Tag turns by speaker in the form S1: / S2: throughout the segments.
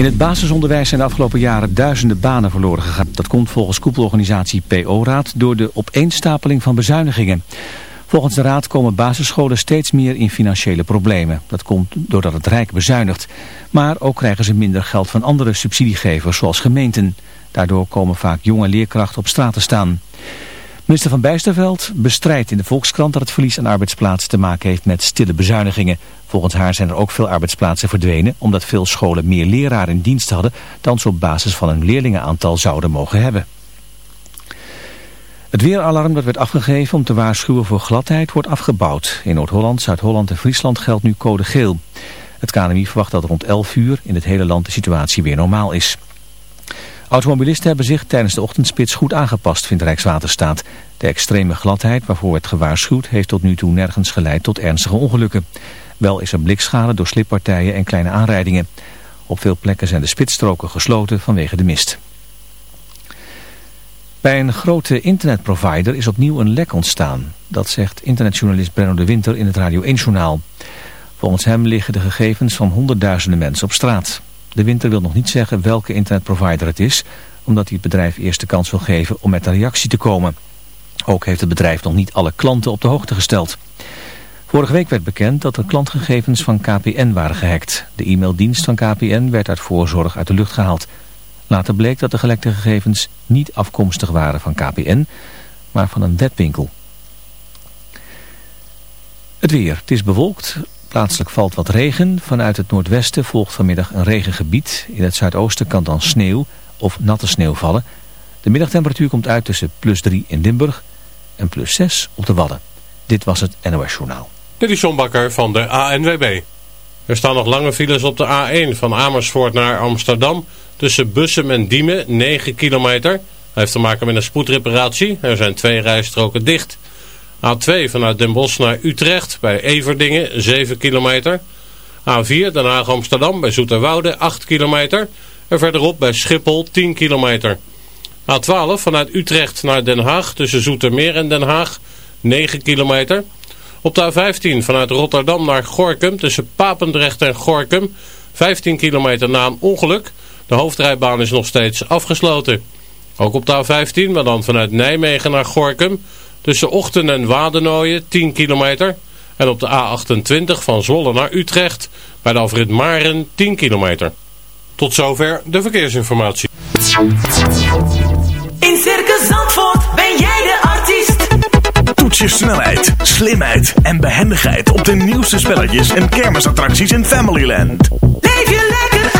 S1: In het basisonderwijs zijn de afgelopen jaren duizenden banen verloren gegaan. Dat komt volgens koepelorganisatie PO-raad door de opeenstapeling van bezuinigingen. Volgens de raad komen basisscholen steeds meer in financiële problemen. Dat komt doordat het Rijk bezuinigt. Maar ook krijgen ze minder geld van andere subsidiegevers zoals gemeenten. Daardoor komen vaak jonge leerkrachten op straat te staan. Minister van Bijsterveld bestrijdt in de Volkskrant dat het verlies aan arbeidsplaatsen te maken heeft met stille bezuinigingen. Volgens haar zijn er ook veel arbeidsplaatsen verdwenen omdat veel scholen meer leraren in dienst hadden dan ze op basis van een leerlingenaantal zouden mogen hebben. Het weeralarm dat werd afgegeven om te waarschuwen voor gladheid wordt afgebouwd. In Noord-Holland, Zuid-Holland en Friesland geldt nu code geel. Het KNMI verwacht dat rond 11 uur in het hele land de situatie weer normaal is. Automobilisten hebben zich tijdens de ochtendspits goed aangepast, vindt Rijkswaterstaat. De extreme gladheid waarvoor werd gewaarschuwd heeft tot nu toe nergens geleid tot ernstige ongelukken. Wel is er blikschade door slippartijen en kleine aanrijdingen. Op veel plekken zijn de spitsstroken gesloten vanwege de mist. Bij een grote internetprovider is opnieuw een lek ontstaan. Dat zegt internetjournalist Brenno de Winter in het Radio 1-journaal. Volgens hem liggen de gegevens van honderdduizenden mensen op straat. De Winter wil nog niet zeggen welke internetprovider het is... omdat hij het bedrijf eerst de kans wil geven om met een reactie te komen. Ook heeft het bedrijf nog niet alle klanten op de hoogte gesteld. Vorige week werd bekend dat de klantgegevens van KPN waren gehackt. De e-maildienst van KPN werd uit voorzorg uit de lucht gehaald... Later bleek dat de gelekte gegevens niet afkomstig waren van KPN, maar van een webwinkel. Het weer. Het is bewolkt. Plaatselijk valt wat regen. Vanuit het noordwesten volgt vanmiddag een regengebied. In het zuidoosten kan dan sneeuw of natte sneeuw vallen. De middagtemperatuur komt uit tussen plus 3 in Limburg en plus 6 op de Wadden. Dit was het NOS Journaal.
S2: Dit is John Bakker van de ANWB. Er staan nog lange files op de A1 van Amersfoort naar Amsterdam... Tussen Bussum en Diemen 9 kilometer. Hij heeft te maken met een spoedreparatie. Er zijn twee rijstroken dicht. A2 vanuit Den Bosch naar Utrecht bij Everdingen 7 kilometer. A4 Den Haag-Amsterdam bij Zoeterwoude 8 kilometer. En verderop bij Schiphol 10 kilometer. A12 vanuit Utrecht naar Den Haag tussen Zoetermeer en Den Haag 9 kilometer. Op de A15 vanuit Rotterdam naar Gorkum tussen Papendrecht en Gorkum 15 kilometer na een ongeluk... De hoofdrijbaan is nog steeds afgesloten. Ook op de A15, maar dan vanuit Nijmegen naar Gorkum. Tussen Ochten en Wadenooien 10 kilometer. En op de A28 van Zwolle naar Utrecht. Bij de Alfred Maren 10 kilometer. Tot zover de verkeersinformatie.
S3: In Circus Zandvoort ben jij de artiest.
S4: Toets je snelheid, slimheid en behendigheid op de nieuwste spelletjes en kermisattracties in Familyland.
S3: Leef je lekker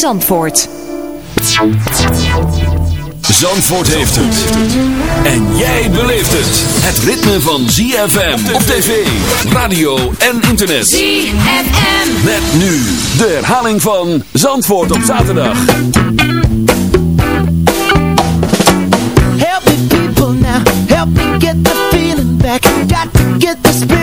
S5: Zandvoort.
S6: Zandvoort heeft het. En jij beleeft het. Het ritme van ZFM op tv, radio en internet.
S3: ZFM.
S6: Met nu de herhaling van Zandvoort op zaterdag.
S7: Help me people now. Help me get the feeling back. Got to get the spirit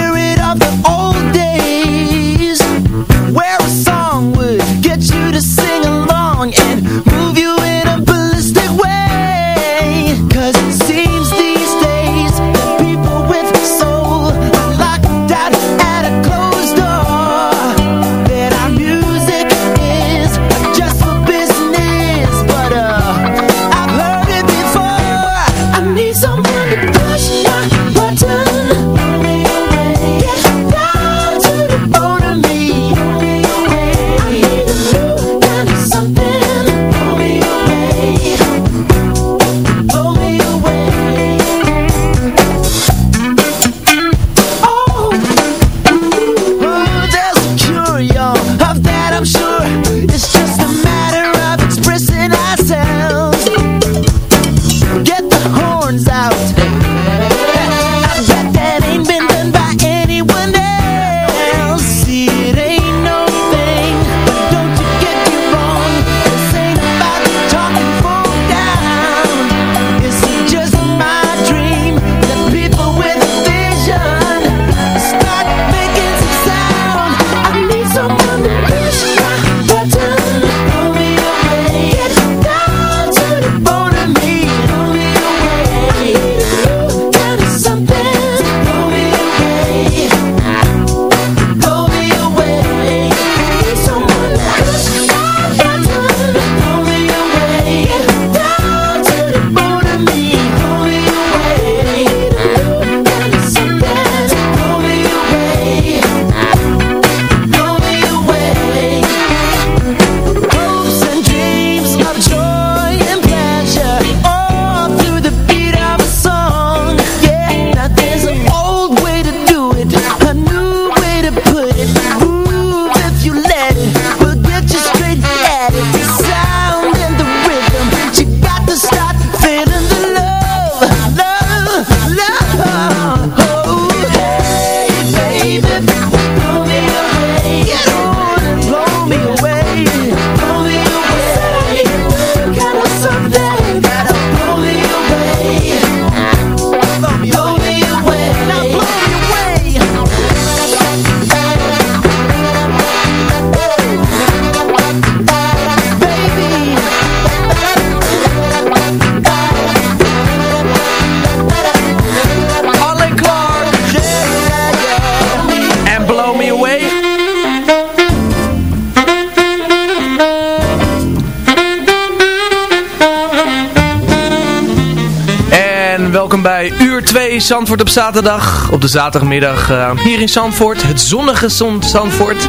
S8: welkom bij uur 2 Zandvoort op zaterdag. Op de zaterdagmiddag uh, hier in Zandvoort. Het zonnige zon Zandvoort.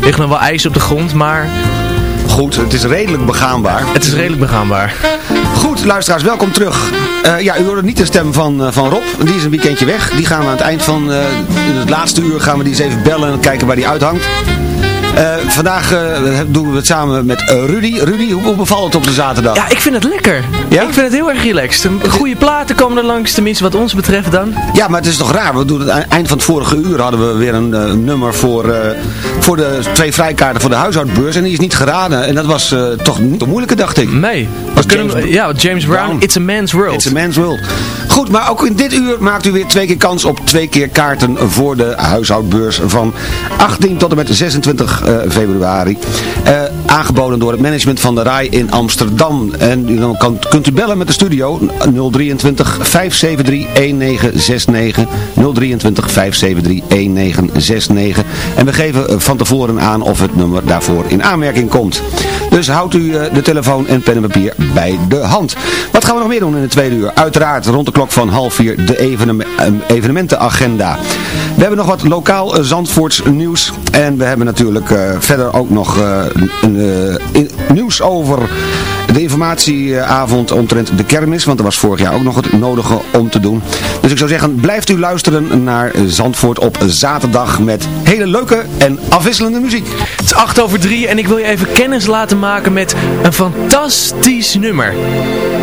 S8: Ligt nog wel ijs op de grond, maar...
S9: Goed, het is redelijk begaanbaar.
S8: Het is redelijk begaanbaar.
S9: Goed, luisteraars, welkom terug. Uh, ja, u hoorde niet de stem van, uh, van Rob. Die is een weekendje weg. Die gaan we aan het eind van het laatste uur gaan we die eens even bellen en kijken waar die uithangt. Uh, vandaag uh, doen we het samen met uh, Rudy. Rudy, hoe, hoe bevalt het op de zaterdag?
S8: Ja, ik vind het lekker. Ja? Ik vind het heel erg relaxed. Goede platen komen er langs, tenminste wat ons betreft dan.
S9: Ja, maar het is toch raar. We doen het eind van het vorige uur hadden we weer een nummer voor, voor de twee vrijkaarten voor de huishoudbeurs. En die is niet geraden. En dat was toch niet een moeilijke, dacht ik.
S8: Nee. Was James, we, ja, James Brown, Brown, It's a Man's World.
S9: It's a Man's World. Goed, maar ook in dit uur maakt u weer twee keer kans op twee keer kaarten voor de huishoudbeurs van 18 tot en met 26 uh, februari. Aangeboden door het management van de RAI in Amsterdam. En dan kan, kunt u bellen met de studio 023 573 1969 023 573 1969 en we geven van tevoren aan of het nummer daarvoor in aanmerking komt. Dus houdt u uh, de telefoon en pen en papier bij de hand. Wat gaan we nog meer doen in de tweede uur? Uiteraard rond de klok van half vier de evenem evenementenagenda. We hebben nog wat lokaal uh, Zandvoorts nieuws. En we hebben natuurlijk verder ook nog in, nieuws over de informatieavond omtrent de kermis. Want er was vorig jaar ook nog het nodige om te doen. Dus ik zou zeggen, blijft u luisteren naar Zandvoort op zaterdag met hele leuke en afwisselende muziek.
S8: Het is 8 over 3 en ik wil je even kennis laten maken met een fantastisch nummer.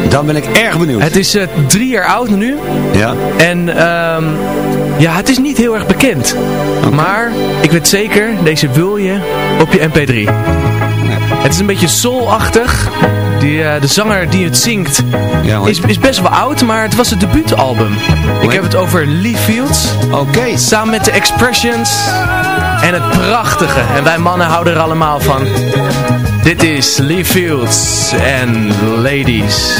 S9: Dan ben ik erg benieuwd.
S8: Het is uh, drie jaar oud nu.
S9: Ja.
S8: En um, ja, het is niet heel erg bekend. Okay. Maar ik weet zeker, deze wil je op je mp3. Het is een beetje soulachtig. Die, uh, de zanger die het zingt ja, is, is best wel oud, maar het was het debuutalbum. Ik heb het over Lee Fields.
S9: Oké. Okay.
S8: Samen met de Expressions. En het prachtige. En wij mannen houden er allemaal van. Dit is Lee Fields en Ladies.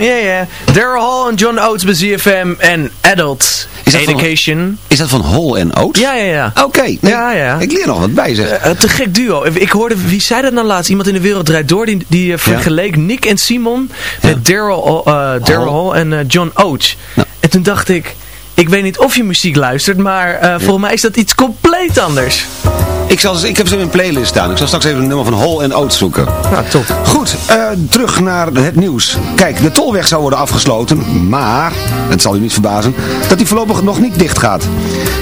S9: Ja, ja.
S10: Daryl Hall en John Oates bij ZFM en Adult
S9: Is dat van-
S10: Education.
S9: Is dat van Hall en Oates?
S10: Ja, ja, ja.
S9: Oké. nee,
S10: Ja, ja.
S9: Ik leer nog wat bij, zeg.
S10: Eh, te gek duo. Ik hoorde, wie zei dat nou laatst? Iemand in de wereld draait door. Die, die eh, vergeleek Nick en Simon met Daryl eh, Daryl Hall en John Oates. En toen dacht ik, ik weet niet of je muziek luistert, maar volgens mij is dat iets compleet anders.
S9: Ik, zal, ik heb ze in mijn playlist staan. Ik zal straks even een nummer van Hall en Oates zoeken.
S10: Nou, top.
S9: Goed, eh, terug naar het nieuws. Kijk, de tolweg zou worden afgesloten, maar, het zal u niet verbazen, dat die voorlopig nog niet dicht gaat.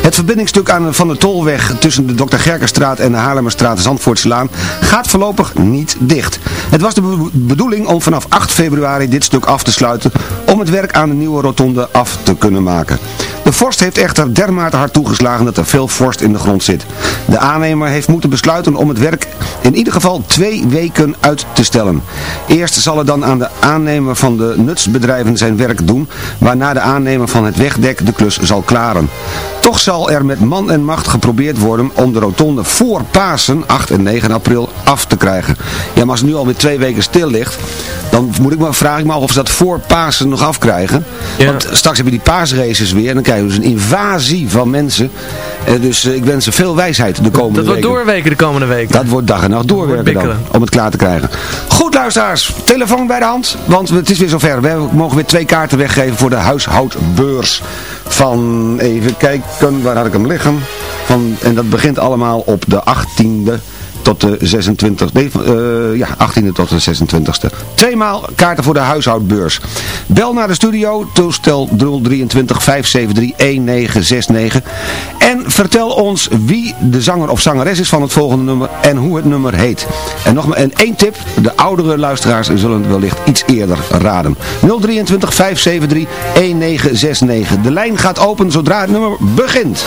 S9: Het verbindingsstuk aan, van de tolweg tussen de Dr. Gerkenstraat en de Haarlemmerstraat Zandvoortslaan gaat voorlopig niet dicht. Het was de be- bedoeling om vanaf 8 februari dit stuk af te sluiten om het werk aan de nieuwe rotonde af te kunnen maken. De vorst heeft echter dermate hard toegeslagen dat er veel vorst in de grond zit. De aannemer heeft moeten besluiten om het werk in ieder geval twee weken uit te stellen. Eerst zal er dan aan de aannemer van de nutsbedrijven zijn werk doen, waarna de aannemer van het wegdek de klus zal klaren. Toch zal er met man en macht geprobeerd worden om de rotonde voor Pasen, 8 en 9 april, af te krijgen. Ja, maar als het nu alweer twee weken stil ligt, dan moet ik maar, vraag ik me af of ze dat voor Pasen nog afkrijgen.
S10: Ja.
S9: Want straks heb je die paasraces weer en dan krijg je dus een invasie van mensen. Eh, dus eh, ik wens ze veel wijsheid de komende
S10: Dat wordt
S9: weken.
S10: doorweken de komende weken.
S9: Dat wordt dag en nacht doorwerken dan, om het klaar te krijgen. Goed luisteraars, telefoon bij de hand, want het is weer zover. We mogen weer twee kaarten weggeven voor de huishoudbeurs van, even kijken, waar had ik hem liggen? Van, en dat begint allemaal op de 18e tot de 26 nee, eh, ja, 18e tot de 26e. Tweemaal kaarten voor de huishoudbeurs. Bel naar de studio, toestel 023 573 1969 en vertel ons wie de zanger of zangeres is van het volgende nummer en hoe het nummer heet. En nog maar één tip, de oudere luisteraars zullen wellicht iets eerder raden. 023 573 1969. De lijn gaat open zodra het nummer begint.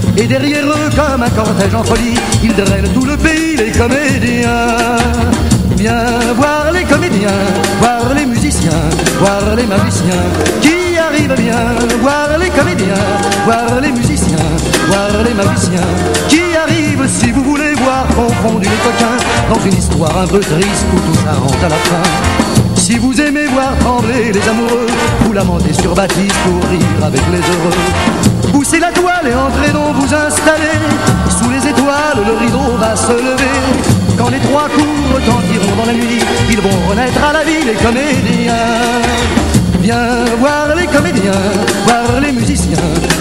S11: Et derrière eux, comme un cortège en folie, ils drainent tout le pays, les comédiens. Viens voir les comédiens, voir les musiciens, voir les magiciens qui arrivent bien. Voir les comédiens, voir les musiciens, voir les magiciens qui arrivent. Si vous voulez voir confondus les coquins dans une histoire un peu triste où tout s'arrange à la fin. Si vous aimez voir trembler les amoureux, vous lamentez sur Baptiste pour rire avec les heureux. Poussez la toile et entrez donc vous installer. Sous les étoiles, le rideau va se lever. Quand les trois coups retentiront dans la nuit, ils vont renaître à la vie les comédiens. Viens voir les comédiens, voir les musiciens,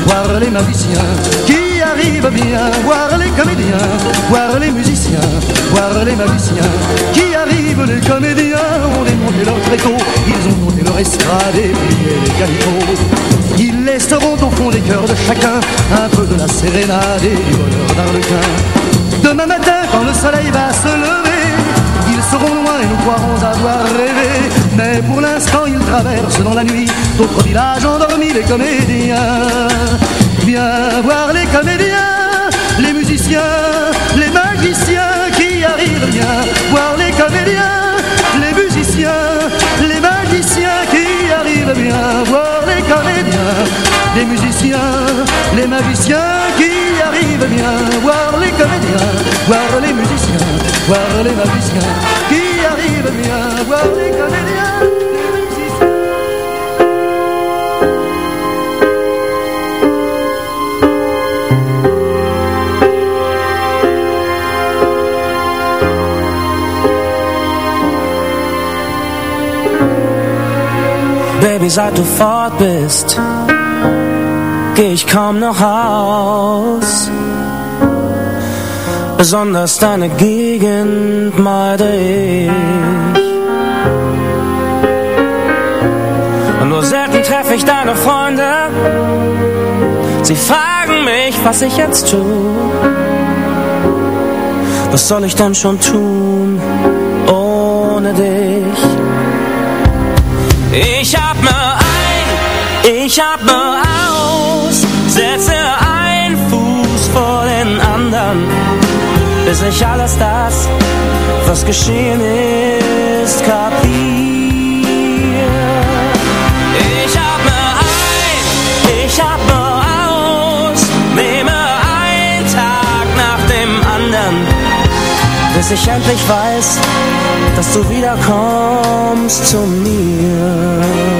S11: voir les magiciens qui arrivent bien. Voir les comédiens, voir les musiciens, voir les magiciens qui arrivent. Les comédiens ont démonté leur tréteau, ils ont monté leur estrade et plié les calicots. Ils laisseront au fond des cœurs de chacun un peu de la sérénade et du bonheur d'Arlequin. Demain matin, quand le soleil va se lever, ils seront loin et nous croirons avoir rêvé. Mais pour l'instant, ils traversent dans la nuit d'autres villages endormis, les comédiens. Viens voir les comédiens, les musiciens, les magiciens qui arrivent bien. Voir les comédiens, les musiciens, les magiciens qui arrivent bien. Voir les musiciens, les magiciens qui arrivent bien. Voir les comédiens, voir les musiciens, voir les magiciens qui arrivent bien. Voir les comédiens.
S12: seit du fort bist, geh ich kaum noch aus. Besonders deine Gegend meide ich. Und nur selten treffe ich deine Freunde, Sie fragen mich, was ich jetzt tue. Was soll ich denn schon tun ohne dich? Ich atme ich atme aus, setze ein Fuß vor den anderen, bis ich alles das, was geschehen ist, kapier. Ich atme ein, ich atme aus, nehme einen Tag nach dem anderen, bis ich endlich weiß, dass du wiederkommst zu mir.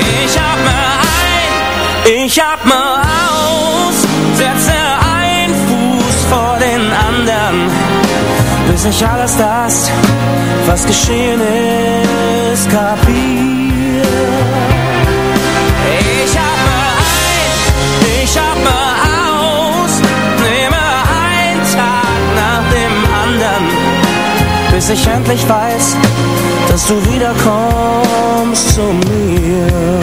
S12: Ich atme ein, ich atme aus, setze ein Fuß vor den anderen, bis ich alles das, was geschehen ist, kapier. Ich atme ein, ich atme aus, nehme einen Tag nach dem anderen, bis ich endlich weiß, dass du wiederkommst zu mir.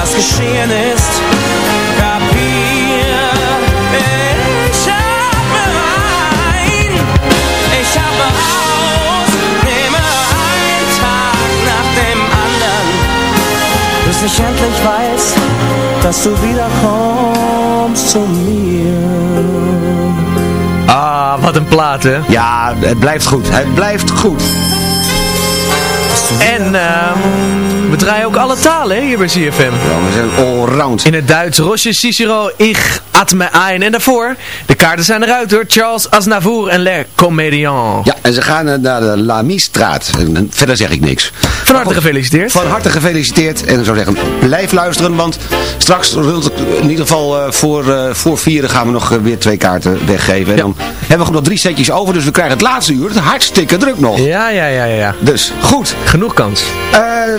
S12: Was geschehen ist, kapier. Ich atme ein, ich atme aus, nehme einen Tag nach dem anderen, bis ich endlich weiß, dass du wiederkommst zu mir.
S10: Ah, wat een plaat, hè?
S9: Ja, het blijft goed. Het blijft goed.
S10: En ehm, we draaien ook alle talen hè, hier bij CFM.
S9: Ja, we zijn allround.
S10: In het Duits, Roche Cicero, Ich atme ein. En daarvoor, de kaarten zijn eruit door Charles Aznavour en Le Comédien.
S9: Ja, en ze gaan eh, naar de Lamy-straat. Verder zeg ik niks.
S10: Van harte gefeliciteerd.
S9: Van harte gefeliciteerd. En ik zou zeggen, blijf luisteren. Want straks, in ieder geval eh, voor, eh, voor vieren, gaan we nog eh, weer twee kaarten weggeven. En dan hebben we nog drie setjes over. Dus we krijgen het laatste uur. Het hartstikke druk nog.
S10: Ja, ja, ja, ja.
S9: Dus, goed.
S10: Genoeg kans.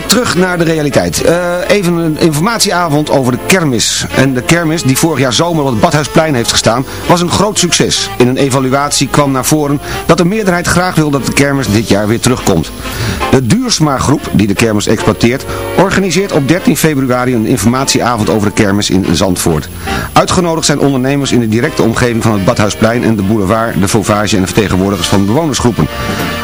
S9: Terug naar de realiteit. Even een informatieavond over de kermis. En de kermis, die vorig jaar zomer op het Badhuisplein heeft gestaan, was een groot succes. In een evaluatie kwam naar voren dat de meerderheid graag wil dat de kermis dit jaar weer terugkomt. De Duursma groep, die de kermis exploiteert, organiseert op 13 februari een informatieavond over de kermis in Zandvoort. Uitgenodigd zijn ondernemers in de directe omgeving van het Badhuisplein en de boulevard, de Fauvage en de vertegenwoordigers van bewonersgroepen.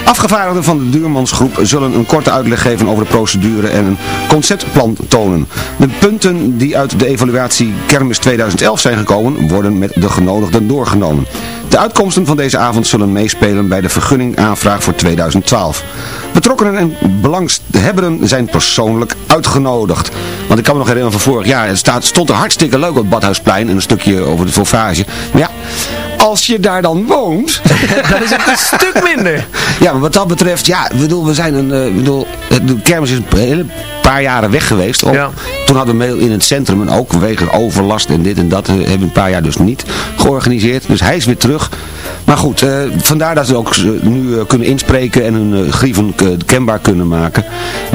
S9: Afgevaardigden van de Duurmansgroep zullen een korte uitleg geven over de procedure en een conceptplan tonen. De punten die uit de evaluatie Kermis 2011 zijn gekomen, worden met de genodigden doorgenomen. De uitkomsten van deze avond zullen meespelen bij de vergunningaanvraag voor 2012. Betrokkenen en belanghebbenden zijn persoonlijk uitgenodigd. Want ik kan me nog herinneren van vorig jaar, het staat, stond er hartstikke leuk op het Badhuisplein en een stukje over de Fauvage. Ja, als je daar dan woont...
S10: Dan is het een stuk minder.
S9: Ja, maar wat dat betreft, ja, bedoel, we zijn een, ik bedoel, de kermis is een hele paar jaren weg geweest. Toen hadden we in het centrum en ook vanwege overlast en dit en dat eh, hebben we een paar jaar dus niet georganiseerd. Dus hij is weer terug. Maar goed, eh, vandaar dat ze ook nu kunnen inspreken en hun grieven kenbaar kunnen maken.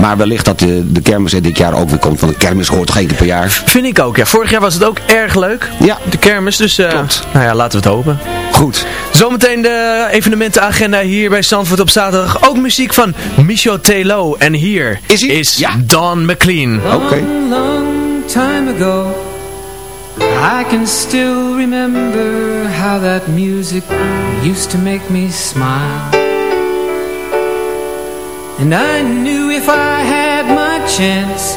S9: Maar wellicht dat de, de kermis er dit jaar ook weer komt, want de kermis hoort één keer per jaar.
S10: Vind ik ook, ja. Vorig jaar was het ook erg leuk.
S9: Ja.
S10: De kermis, dus nou ja, laten we het hopen.
S9: Goed.
S10: Zometeen de evenementenagenda hier bij Zandvoort op zaterdag. Ook muziek van Michel Telo. En hier is, Don McLean.
S9: Oké.
S13: long time ago I can still remember how that music used to make me smile And I knew if I had my chance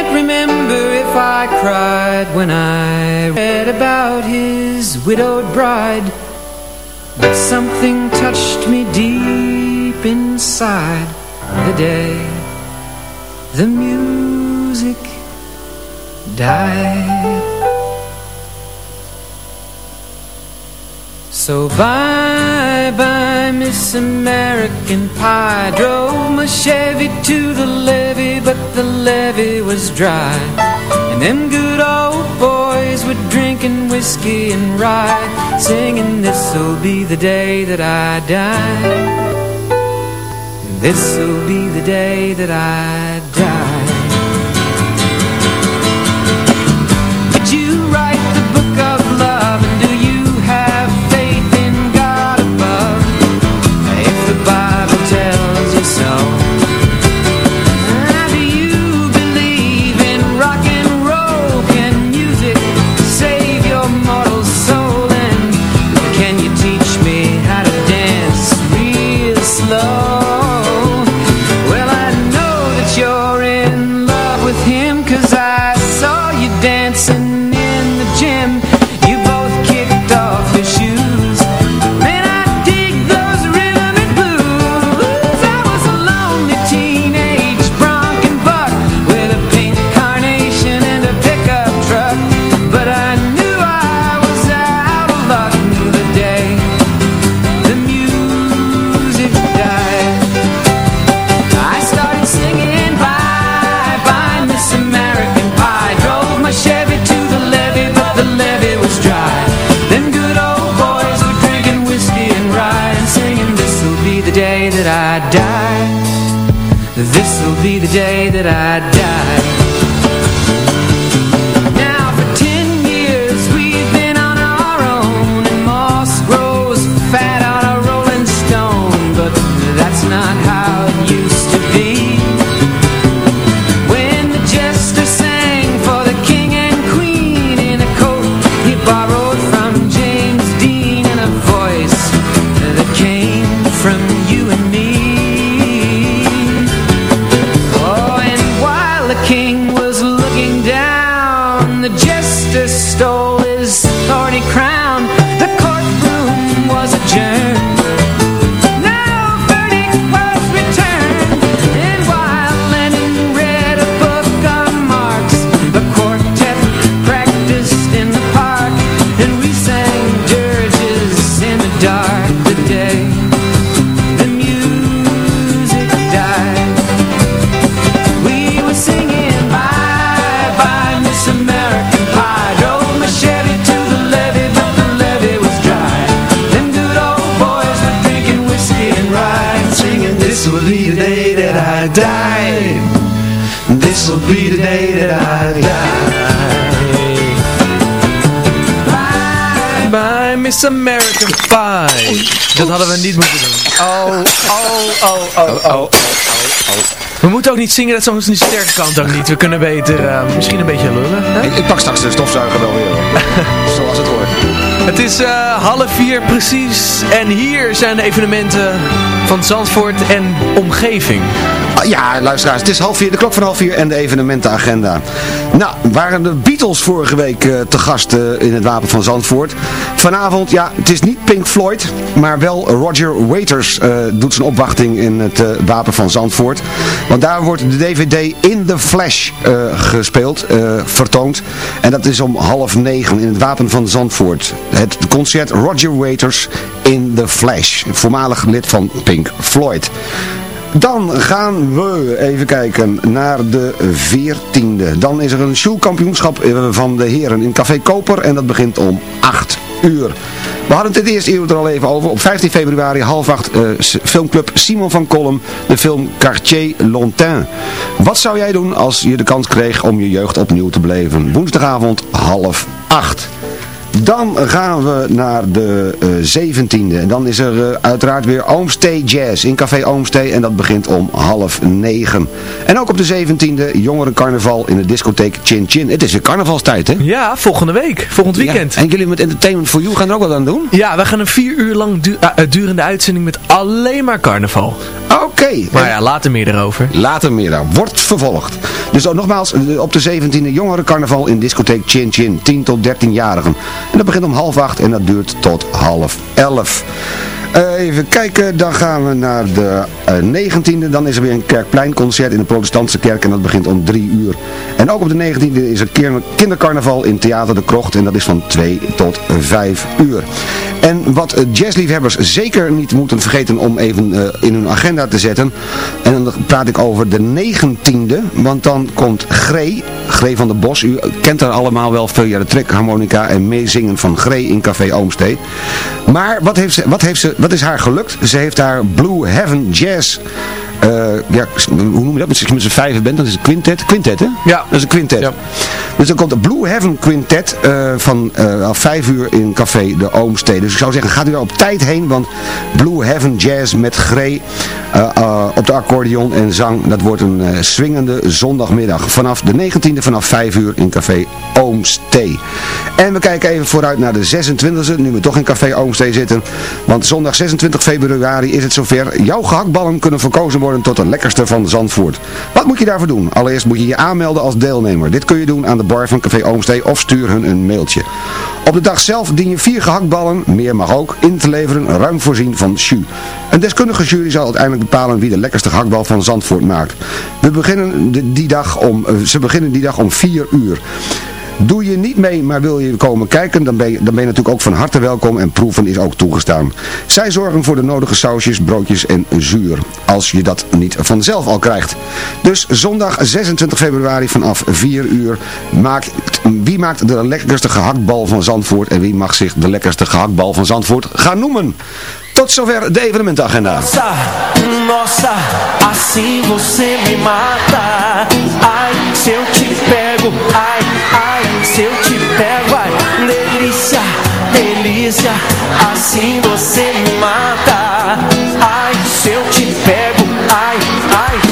S13: I cried when I read about his widowed bride But something touched me deep inside the day The music died. So bye bye Miss American Pie. Drove my Chevy to the levee But the levee was dry And them good old boys were drinking whiskey and rye Singing this'll be the day that I die. This'll be the day that I This'll be the day that I die Miss American Pie.
S10: Dat hadden we niet moeten doen.
S9: Oh, oh, oh, oh, oh.
S10: We moeten ook niet zingen, dat is onze sterke kant ook niet. We kunnen beter eh, misschien een beetje lullen. hè?
S9: Ik, ik pak straks de stofzuiger wel weer. Zoals het hoort.
S10: Het is eh, half vier precies en hier zijn de evenementen van Zandvoort en omgeving.
S9: Ah, Ja, luisteraars, het is half vier, de klok van half vier en de evenementenagenda. Nou, waren de Beatles vorige week eh, te gast eh, in het Wapen van Zandvoort. Vanavond, ja, het is niet Pink Floyd, maar wel Roger Waters eh, doet zijn opwachting in het Wapen van Zandvoort. Want daar wordt de DVD In The Flash gespeeld, vertoond. En dat is om half negen in het Wapen van Zandvoort. Het concert Roger Waters in The Flash, voormalig lid van Pink Floyd. Dan gaan we even kijken naar de 14e. Dan is er een shoelkampioenschap eh, van de heren in Café Koper en dat begint om 8 uur. We hadden het het eerste uur er al even over. Op 15 februari half acht eh, filmclub Simon van Kolm, de film Quartier Lontain. Wat zou jij doen als je de kans kreeg om je jeugd opnieuw te beleven? Woensdagavond half acht. Dan gaan we naar de eh, 17e. En dan is er eh, uiteraard weer Oomstee Jazz in Café Oomstee. En dat begint om half negen. En ook op de 17e jongerencarnaval in de discotheek Chin Chin. Het is weer carnavalstijd, hè?
S10: Ja, volgende week. Volgend weekend.
S9: En jullie met Entertainment for You gaan er ook wat aan doen?
S10: Ja, wij gaan een vier uur lang du- eh, durende uitzending met alleen maar carnaval.
S9: Oké.
S10: Maar ja, later meer erover.
S9: Later meer daar. Wordt vervolgd. Dus ook nogmaals, eh, op de 17e jongerencarnaval in discotheek Chin Chin. 10 tot 13-jarigen. En dat begint om half acht en dat duurt tot half elf. Eh, even kijken, dan gaan we naar de eh, 19e. Dan is er weer een kerkpleinconcert in de protestantse kerk en dat begint om 3 uur. En ook op de 19e is er kindercarnaval in Theater de Krocht en dat is van 2 tot 5 uur. En wat eh, jazzliefhebbers zeker niet moeten vergeten om even eh, in hun agenda te zetten. En dan praat ik over de 19e, want dan komt Gree, Gree van der Bos. U kent haar allemaal wel via de trekharmonica en meezingen van Gree in Café Oomstee. Maar wat, heeft ze, wat, heeft ze, wat is haar gelukt? Ze heeft haar Blue Heaven Jazz... eh, ja, hoe noem je dat? Als je met z'n vijven bent, dan is het quintet. Quintet, hè?
S10: Ja.
S9: Dat is een quintet. Dus dan komt de Blue Heaven Quintet eh, van eh, vijf uur in Café de Oomstee. Dus ik zou zeggen, gaat u daar op tijd heen, want Blue Heaven Jazz met eh, op de accordeon en zang, dat wordt een swingende zondagmiddag. Vanaf de 19e, vanaf 5 uur in Café Oomstee. En we kijken even vooruit naar de 26e, nu we toch in Café Oomstee zitten. Want zondag 26 februari is het zover. Jouw gehaktballen kunnen verkozen worden tot de lekkerste van Zandvoort. Wat moet je daarvoor doen? Allereerst moet je je aanmelden als deelnemer. Dit kun je doen aan de bar van Café Oomstee of stuur hun een mailtje. Op de dag zelf dien je vier gehaktballen, meer mag ook, in te leveren, ruim voorzien van jus. Een deskundige jury zal uiteindelijk bepalen wie de lekkerste gehaktbal van Zandvoort maakt. We beginnen die dag om, eh, ze beginnen die dag om 4 uur. Doe je niet mee, maar wil je komen kijken, dan ben, je, dan ben je natuurlijk ook van harte welkom en proeven is ook toegestaan. Zij zorgen voor de nodige sausjes, broodjes en zuur, als je dat niet vanzelf al krijgt. Dus zondag 26 februari vanaf 4 uur, maakt, wie maakt de lekkerste gehaktbal van Zandvoort en wie mag zich de lekkerste gehaktbal van Zandvoort gaan noemen? Tot zover de evenementagenda.
S12: Nossa, nossa, assim você me mata. Ai, se eu te pego, ai, ai, se eu te pego, ai, delícia, delícia, assim você me mata. Ai, se eu te pego, ai, ai,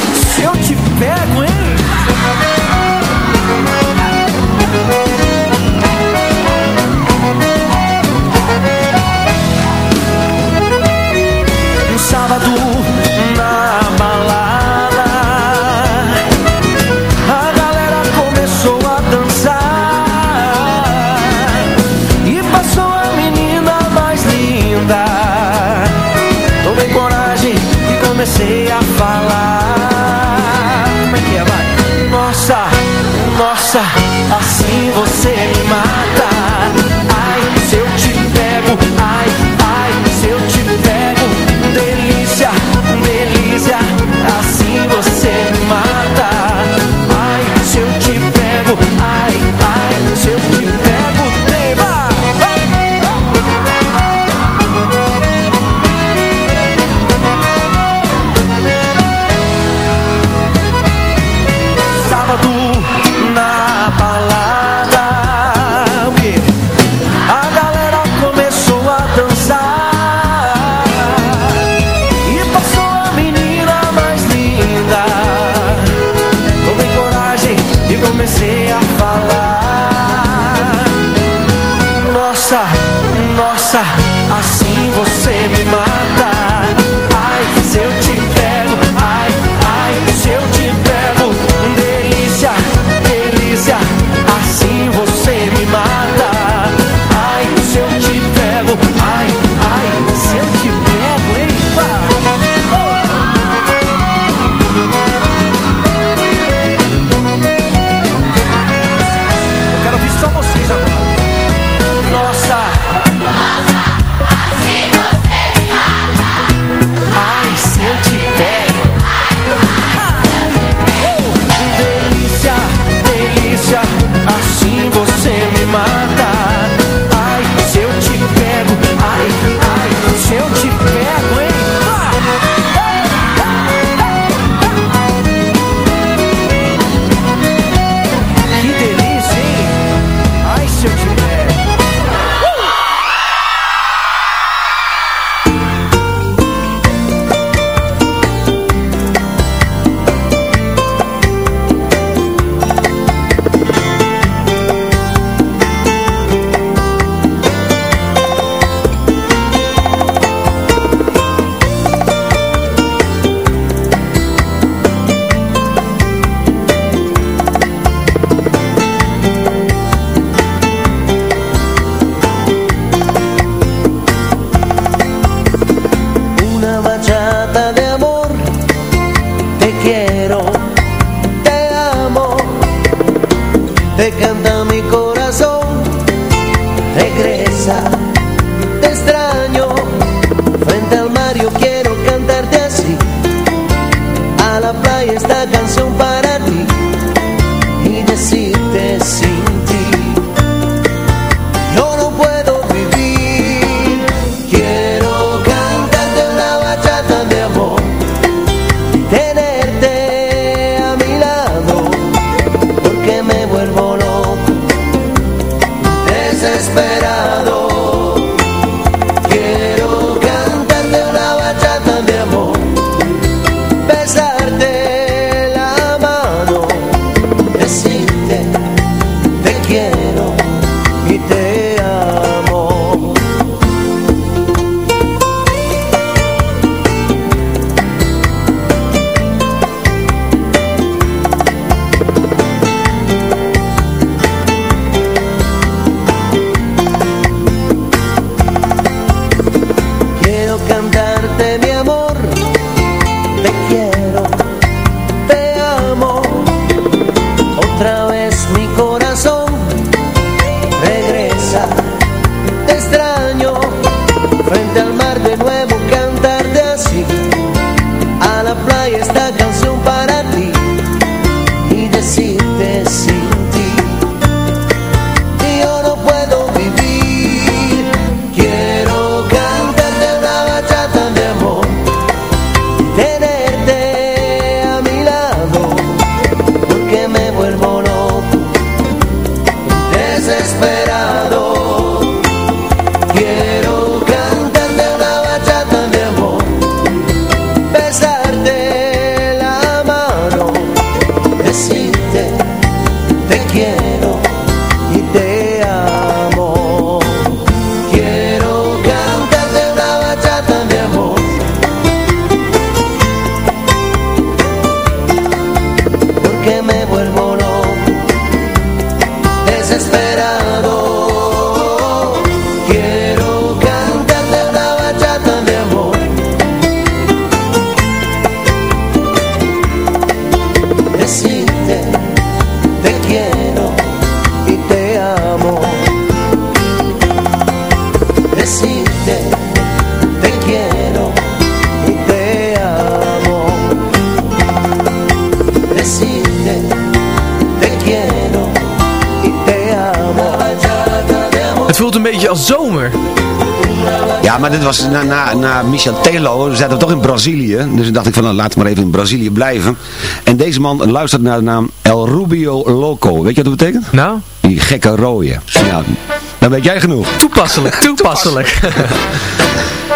S9: was na, na, na Michel Telo. We zaten toch in Brazilië. Dus dan dacht ik van, nou, laten we maar even in Brazilië blijven. En deze man luistert naar de naam El Rubio Loco. Weet je wat dat betekent?
S10: Nou?
S9: Die gekke rooie. Ja, dan weet jij genoeg.
S10: Toepasselijk, toepasselijk.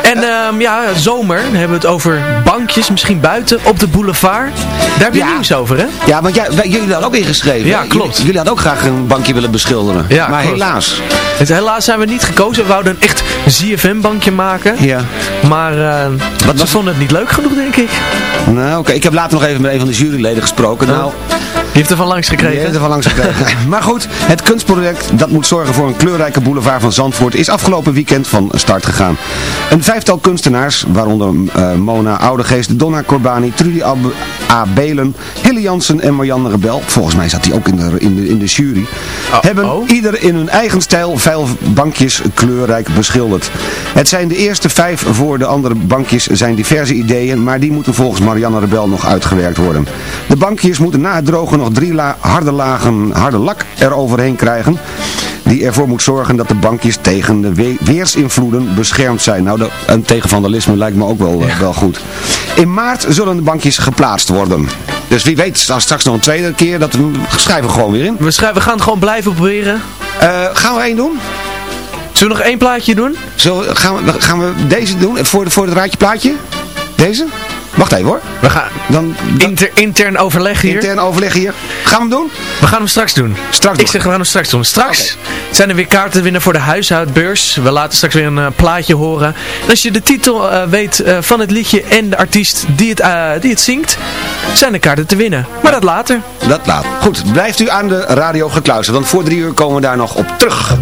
S10: En ehm, ja, zomer, hebben we het over bankjes, misschien buiten, op de boulevard. Daar heb je nieuws over, hè?
S9: Ja, want jij, wij- jullie hadden ook ingeschreven.
S10: Ja, klopt.
S9: Jullie, jullie hadden ook graag een bankje willen beschilderen.
S10: Ja,
S9: maar
S10: klopt.
S9: helaas.
S10: Dus helaas zijn we niet gekozen. We wouden een echt ZFM-bankje maken.
S9: Ja.
S10: Maar eh ze vonden het niet leuk genoeg, denk ik.
S9: Nou, oké. Ik heb later nog even met een van de juryleden gesproken. Nou,
S10: Die heeft er van langs gekregen.
S9: Die heeft er van langs gekregen. maar goed, het kunstproject dat moet zorgen voor een kleurrijke boulevard van Zandvoort is afgelopen weekend van start gegaan. Een vijftal kunstenaars, waaronder eh, Mona Oudegeest, Donna Corbani, Trudy Ab A. Belen, Hille Jansen en Marianne Rebel, volgens mij zat die ook in de, in de, in de jury, hebben ieder in hun eigen stijl vijf bankjes kleurrijk beschilderd. Het zijn de eerste vijf voor de andere bankjes zijn diverse ideeën, maar die moeten volgens Marianne Rebel nog uitgewerkt worden. De bankjes moeten na het drogen nog drie la harde lagen harde lak eroverheen krijgen. Die ervoor moet zorgen dat de bankjes tegen de we- weersinvloeden beschermd zijn. Nou, de, een tegen vandalisme lijkt me ook wel, eh, wel goed. In maart zullen de bankjes geplaatst worden. Dus wie weet, als straks nog een tweede keer, dat we schrijven we gewoon weer in.
S10: We, schrijven, we gaan het gewoon blijven proberen.
S9: Eh, gaan we één doen?
S10: Zullen we nog één plaatje doen?
S9: Zullen gaan, we, gaan we deze doen voor, voor het raadje plaatje? Deze? Wacht even hoor.
S10: We gaan
S9: dan,
S10: Inter, intern overleg hier.
S9: Intern overleg hier. Gaan we hem doen?
S10: We gaan hem straks doen.
S9: Straks
S10: Ik zeg we gaan hem straks doen. Straks zijn er weer kaarten te winnen voor de huishoudbeurs. We laten straks weer een eh, plaatje horen. En als je de titel eh, weet eh, van het liedje en de artiest die het, die het zingt, zijn er kaarten te winnen. Maar dat later.
S9: Dat laat. Goed, blijft u aan de radio gekluisterd, want voor drie uur komen we daar nog op terug.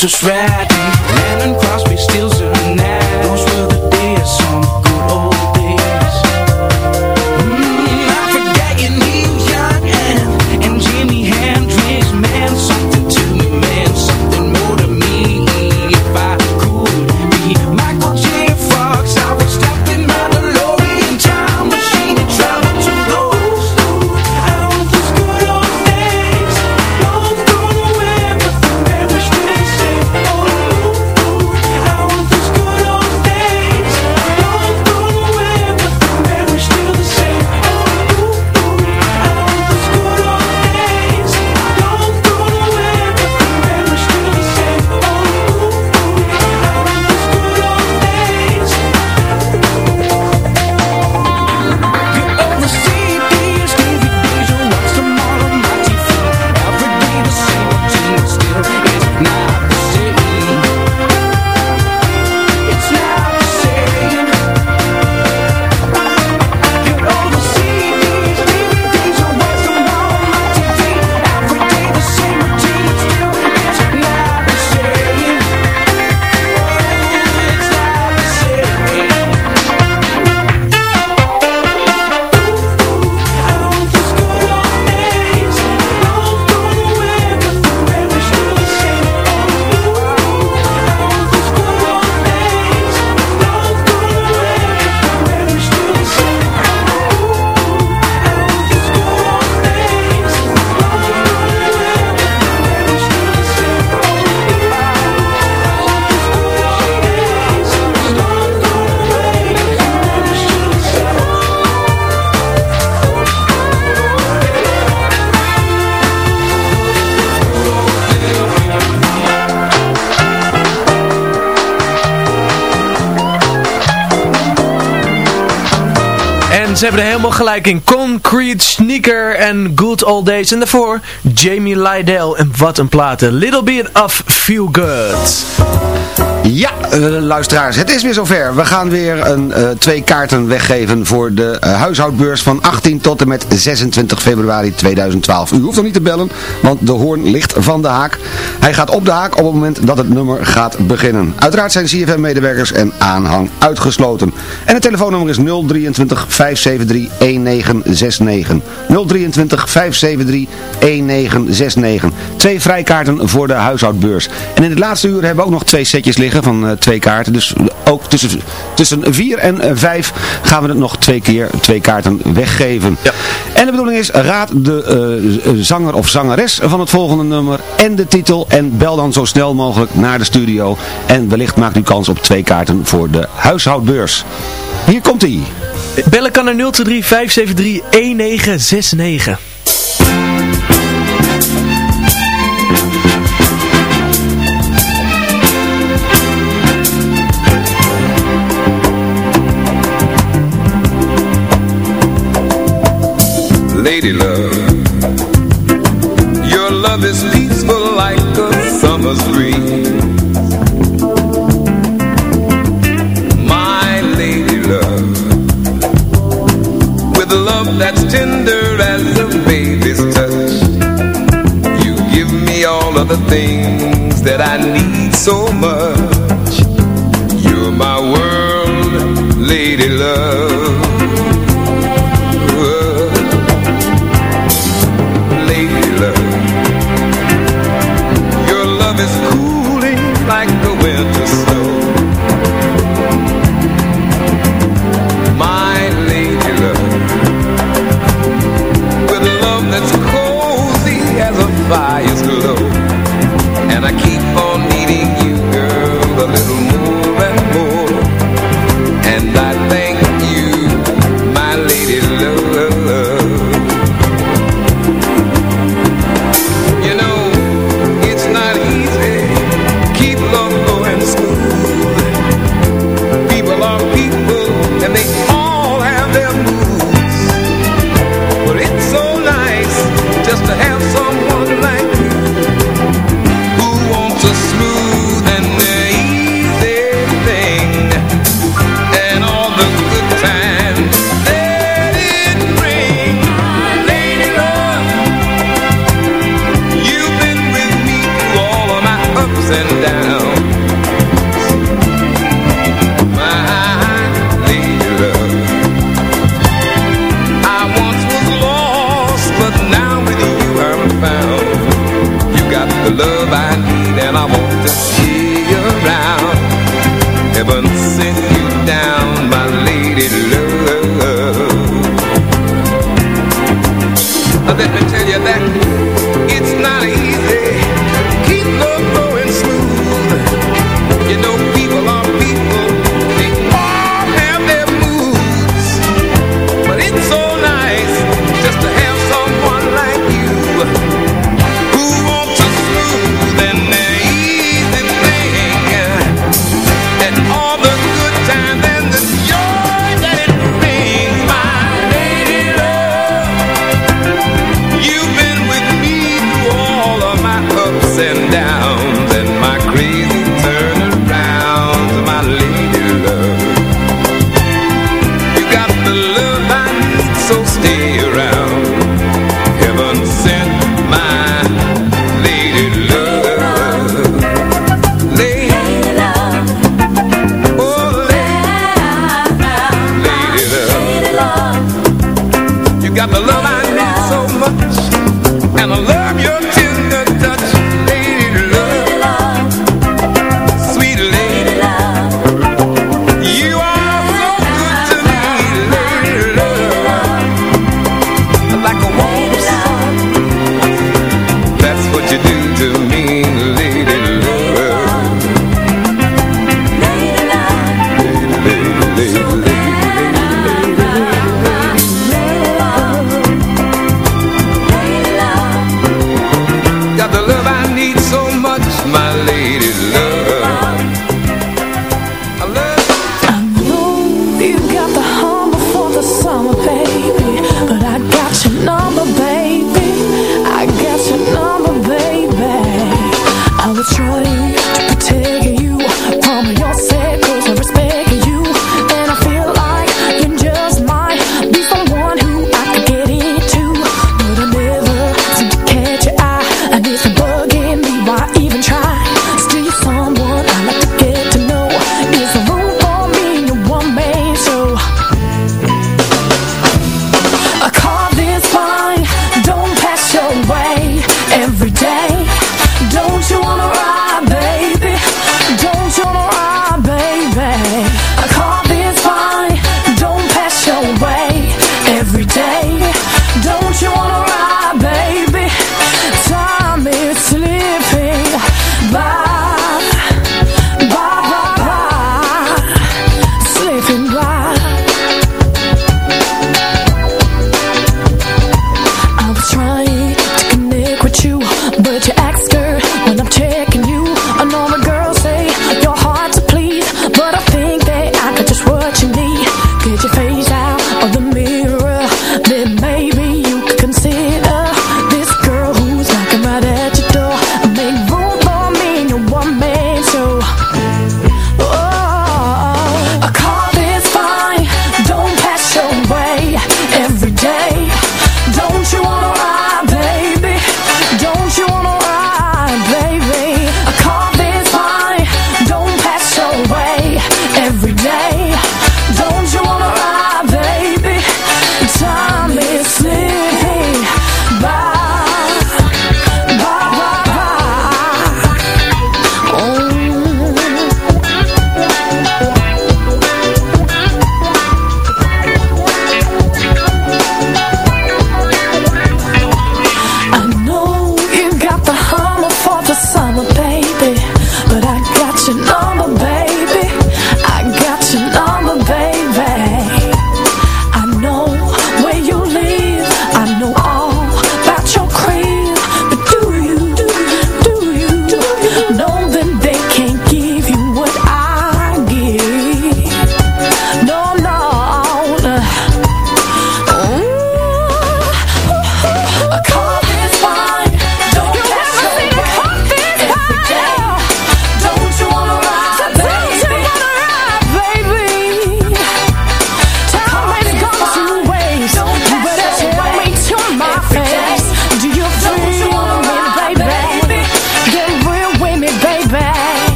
S14: just
S12: right ze hebben er helemaal gelijk in. Concrete Sneaker en Good Old Days. En daarvoor Jamie Lydell. En wat een platen. Little Bit of Feel Good.
S9: Ja, eh, luisteraars, het is weer zover. We gaan weer een, eh, twee kaarten weggeven voor de eh, huishoudbeurs van 18 tot en met 26 februari 2012. U hoeft nog niet te bellen, want de hoorn ligt van de haak. Hij gaat op de haak op het moment dat het nummer gaat beginnen. Uiteraard zijn CFM-medewerkers en aanhang uitgesloten. En het telefoonnummer is 023 573 1969. 023 573 1969. Twee vrijkaarten voor de huishoudbeurs. En in het laatste uur hebben we ook nog twee setjes liggen van eh, twee kaarten. Dus ook tussen, tussen vier en eh, vijf gaan we het nog twee keer twee kaarten weggeven. Ja. En de bedoeling is, raad de eh, zanger of zangeres van het volgende nummer en de titel. En bel dan zo snel mogelijk naar de studio. En wellicht maakt u kans op twee kaarten voor de huishoudbeurs. Hier komt ie.
S10: Bellen kan naar 023 573 1969.
S8: Lady love, your love is peaceful like a summer's breeze. My lady love, with a love that's tender as a baby's touch. You give me all of the things that I need so much. Fire's glow.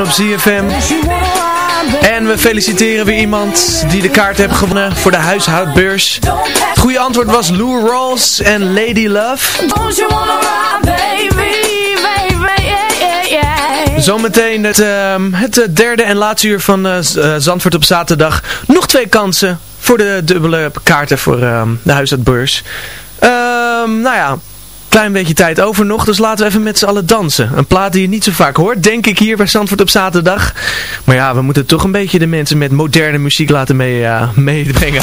S10: Op ZFM. En we feliciteren weer iemand die de kaart heeft gewonnen voor de huishoudbeurs. Het goede antwoord was Lou Rawls en Lady Love. Zometeen het, ehm, het eh, derde en laatste uur van eh, Zandvoort op zaterdag. Nog twee kansen voor de dubbele kaarten voor ehm, de huishoudbeurs. Ehm nou ja, klein beetje tijd over nog, dus laten we even met z'n allen dansen. Een plaat die je niet zo vaak hoort, denk ik hier bij Zandvoort op zaterdag. Maar ja, we moeten toch een beetje de mensen met moderne muziek laten mee, eh, meebrengen.